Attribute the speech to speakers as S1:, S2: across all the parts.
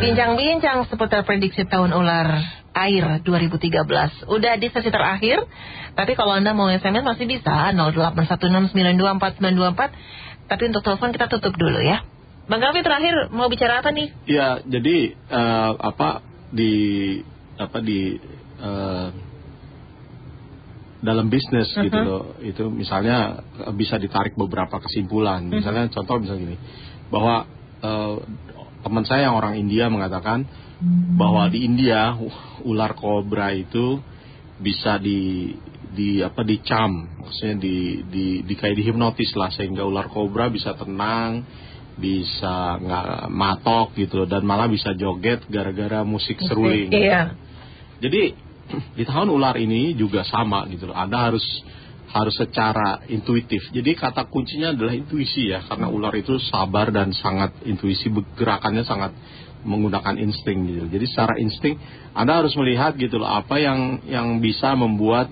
S1: berbincang-bincang seputar prediksi tahun ular air 2013. Udah di sesi terakhir, tapi kalau Anda mau SMS masih bisa 0816924924. Tapi untuk telepon kita tutup dulu ya. Bang Gavi terakhir mau bicara apa nih?
S2: Ya, jadi uh, apa di apa di uh, dalam bisnis uh -huh. gitu mhm. loh itu misalnya bisa ditarik beberapa kesimpulan mhm. misalnya uh -huh. contoh misalnya gini bahwa uh, teman saya yang orang India mengatakan bahwa di India ular kobra itu bisa di di apa dicam maksudnya di di di kayak dihipnotis lah sehingga ular kobra bisa tenang bisa nggak matok gitu dan malah bisa joget gara-gara musik seruling.
S1: Iya.
S2: Jadi di tahun ular ini juga sama gitu. Anda harus harus secara intuitif. Jadi kata kuncinya adalah intuisi ya, karena ular itu sabar dan sangat intuisi, gerakannya sangat menggunakan insting gitu. Jadi secara insting Anda harus melihat gitu loh apa yang yang bisa membuat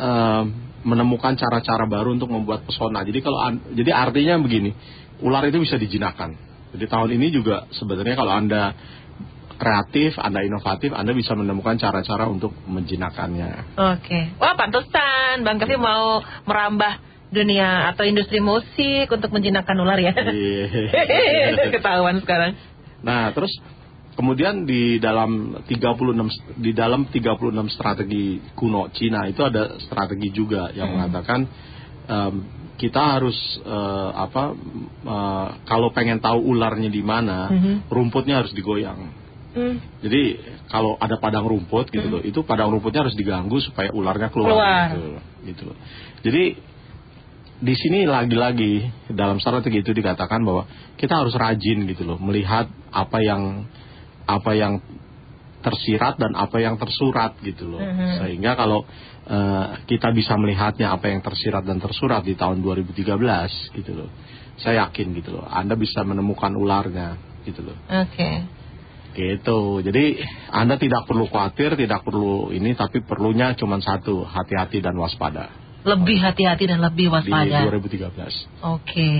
S2: uh, menemukan cara-cara baru untuk membuat pesona. Jadi kalau jadi artinya begini, ular itu bisa dijinakan. Jadi tahun ini juga sebenarnya kalau Anda kreatif, Anda inovatif, Anda bisa menemukan cara-cara untuk menjinakannya.
S1: Oke. Wah, pantesan Bang Kevi mau merambah dunia atau industri musik untuk menjinakkan ular ya. Iya. Ketahuan sekarang.
S2: Nah, terus kemudian di dalam 36 di dalam 36 strategi kuno Cina itu ada strategi juga yang hmm. mengatakan um, kita harus uh, apa uh, kalau pengen tahu ularnya di mana, hmm. rumputnya harus digoyang. Hmm. Jadi kalau ada padang rumput gitu hmm. loh, itu padang rumputnya harus diganggu supaya ularnya keluar, keluar. gitu, gitu loh. Jadi di sini lagi-lagi dalam strategi itu dikatakan bahwa kita harus rajin gitu loh, melihat apa yang apa yang tersirat dan apa yang tersurat gitu loh. Hmm. Sehingga kalau uh, kita bisa melihatnya apa yang tersirat dan tersurat di tahun 2013 gitu loh. Saya yakin gitu loh, Anda bisa menemukan ularnya gitu loh.
S1: Oke. Okay.
S2: Gitu. Jadi Anda tidak perlu khawatir, tidak perlu ini, tapi perlunya cuma satu, hati-hati dan waspada.
S1: Lebih hati-hati dan lebih waspada.
S2: Di 2013.
S1: Oke. Okay.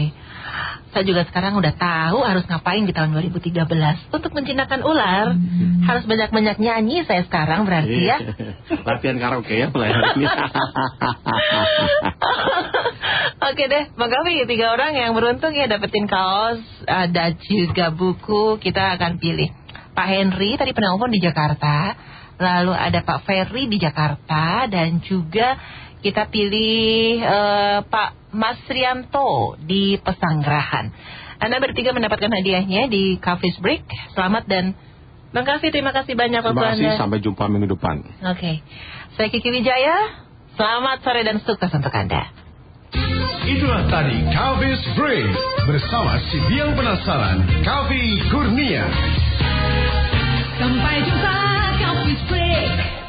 S1: Saya juga sekarang udah tahu harus ngapain di tahun 2013 untuk menjinakkan ular. Hmm. Harus banyak-banyak nyanyi saya sekarang berarti ya.
S2: Latihan karaoke ya mulai hari ini.
S1: Oke deh, Bang Gavi, tiga orang yang beruntung ya dapetin kaos, ada juga buku, kita akan pilih. Pak Henry tadi penelpon di Jakarta, lalu ada Pak Ferry di Jakarta dan juga kita pilih uh, Pak Masrianto di Pesanggerahan. Anda bertiga mendapatkan hadiahnya di Cafe Break. Selamat dan Bang Kavi terima kasih banyak
S2: Terima kasih, Anda. sampai jumpa minggu depan.
S1: Oke, okay. saya Kiki Wijaya. Selamat sore dan sukses untuk Anda.
S3: Itulah tadi Kavis Break bersama si Biang Penasaran, Kavi Kurnia. Sampai jumpa, Kavis Break.